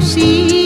see